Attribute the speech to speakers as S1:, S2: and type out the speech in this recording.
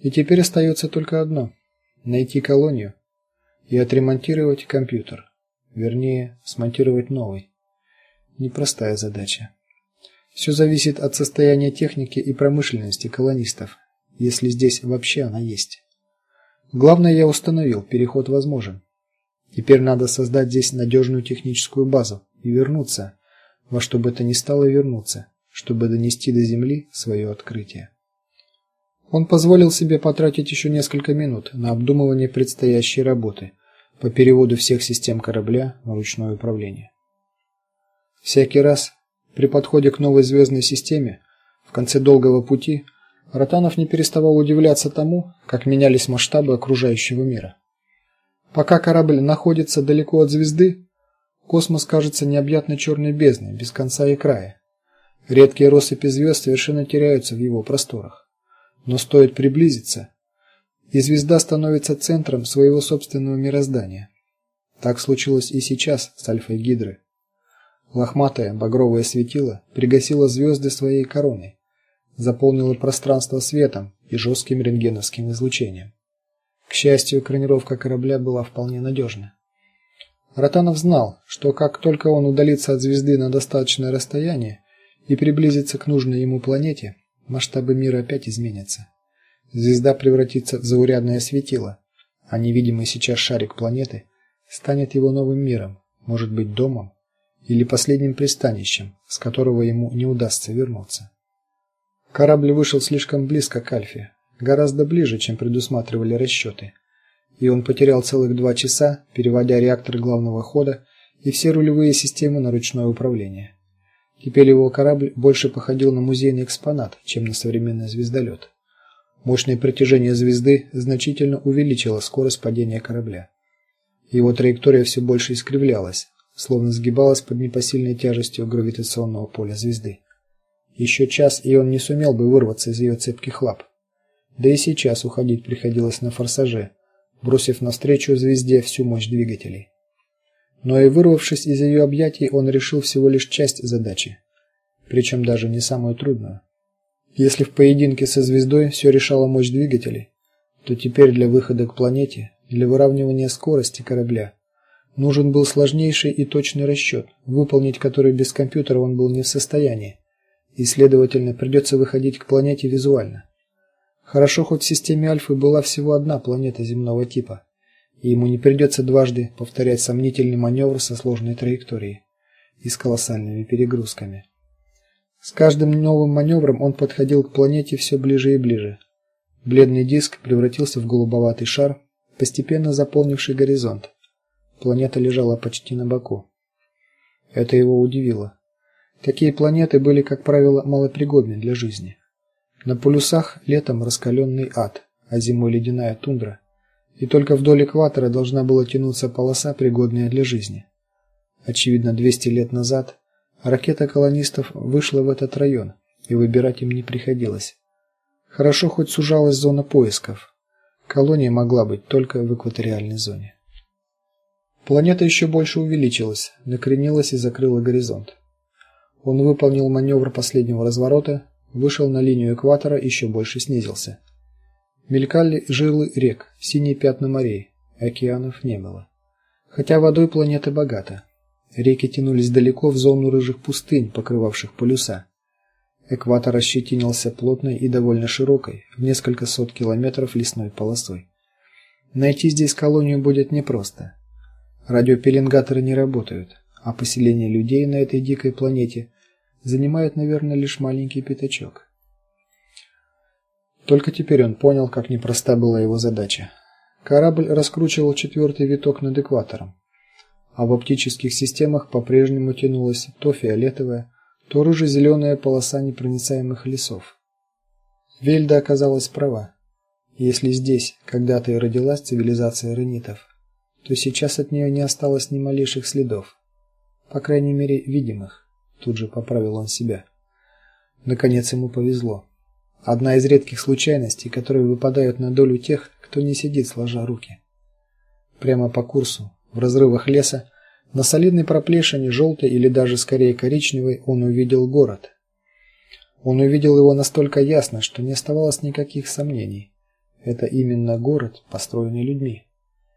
S1: И теперь остается только одно найти колонию и отремонтировать компьютер, вернее, смонтировать новый. Непростая задача. Все зависит от состояния техники и промышленности колонистов, если здесь вообще она есть. Главное, я установил, переход возможен. Теперь надо создать здесь надежную техническую базу и вернуться, во что бы то ни стало вернуться, чтобы донести до земли свое открытие. Он позволил себе потратить еще несколько минут на обдумывание предстоящей работы по переводу всех систем корабля на ручное управление. Всякий раз при подходе к новой звездной системе в конце долгого пути Ротанов не переставал удивляться тому, как менялись масштабы окружающего мира. Пока корабль находится далеко от звезды, космос кажется необъятной черной бездной без конца и края. Редкие россыпи звезд совершенно теряются в его просторах. Но стоит приблизиться, и звезда становится центром своего собственного мироздания. Так случилось и сейчас с Альфой Гидры. Лохматое багровое светило пригасило звезды своей короной, заполнило пространство светом и жестким рентгеновским излучением. К счастью, экранировка корабля была вполне надежна. Ротанов знал, что как только он удалится от звезды на достаточное расстояние и приблизится к нужной ему планете, масштабы мира опять изменятся. Звезда превратится в заурядное светило, а невидимый сейчас шарик планеты станет его новым миром, может быть, домом или последним пристанищем, с которого ему не удастся вернуться. Корабль вышел слишком близко к Альфе, гораздо ближе, чем предусматривали расчеты, и он потерял целых два часа, переводя реактор главного хода и все рулевые системы на ручное управление. Теперь его корабль больше походил на музейный экспонат, чем на современный звездолет. Мощное притяжение звезды значительно увеличило скорость падения корабля. Его траектория все больше искривлялась, словно сгибалась под непосильной тяжестью гравитационного поля звезды. Еще час, и он не сумел бы вырваться из ее цепких лап. Да и сейчас уходить приходилось на форсаже, бросив навстречу звезде всю мощь двигателей. Но и вырвавшись из ее объятий, он решил всего лишь часть задачи, причем даже не самую трудную. Если в поединке со звездой все решала мощь двигателей, то теперь для выхода к планете, для выравнивания скорости корабля нужен был сложнейший и точный расчет, выполнить который без компьютера он был не в состоянии, и, следовательно, придется выходить к планете визуально. Хорошо хоть в системе Альфы была всего одна планета земного типа и ему не придется дважды повторять сомнительный маневр со сложной траекторией и с колоссальными перегрузками. С каждым новым маневром он подходил к планете все ближе и ближе. Бледный диск превратился в голубоватый шар, постепенно заполнивший горизонт. Планета лежала почти на боку. Это его удивило. Такие планеты были, как правило, малопригодны для жизни. На полюсах летом раскаленный ад, а зимой ледяная тундра и только вдоль экватора должна была тянуться полоса, пригодная для жизни. Очевидно, 200 лет назад ракета колонистов вышла в этот район, и выбирать им не приходилось. Хорошо хоть сужалась зона поисков. Колония могла быть только в экваториальной зоне. Планета еще больше увеличилась, накренилась и закрыла горизонт. Он выполнил маневр последнего разворота, вышел на линию экватора, еще больше снизился. Мелькали жилы рек, синие пятна морей, океанов не было. Хотя водой планета богата. Реки тянулись далеко в зону рыжих пустынь, покрывавших полюса. Экватор ощетинился плотной и довольно широкой, в несколько сот километров лесной полосой. Найти здесь колонию будет непросто. Радиопеленгаторы не работают, а поселение людей на этой дикой планете занимает, наверное, лишь маленький пятачок. Только теперь он понял, как непроста была его задача. Корабль раскручивал четвертый виток над экватором, а в оптических системах по-прежнему тянулась то фиолетовая, то рыже-зеленая полоса непроницаемых лесов. Вельда оказалась права. Если здесь когда-то и родилась цивилизация ренитов, то сейчас от нее не осталось ни малейших следов, по крайней мере, видимых. Тут же поправил он себя. Наконец ему повезло. Одна из редких случайностей, которые выпадают на долю тех, кто не сидит сложа руки. Прямо по курсу, в разрывах леса, на солидной проплешине желтой или даже скорее коричневой, он увидел город. Он увидел его настолько ясно, что не оставалось никаких сомнений. Это именно город, построенный людьми.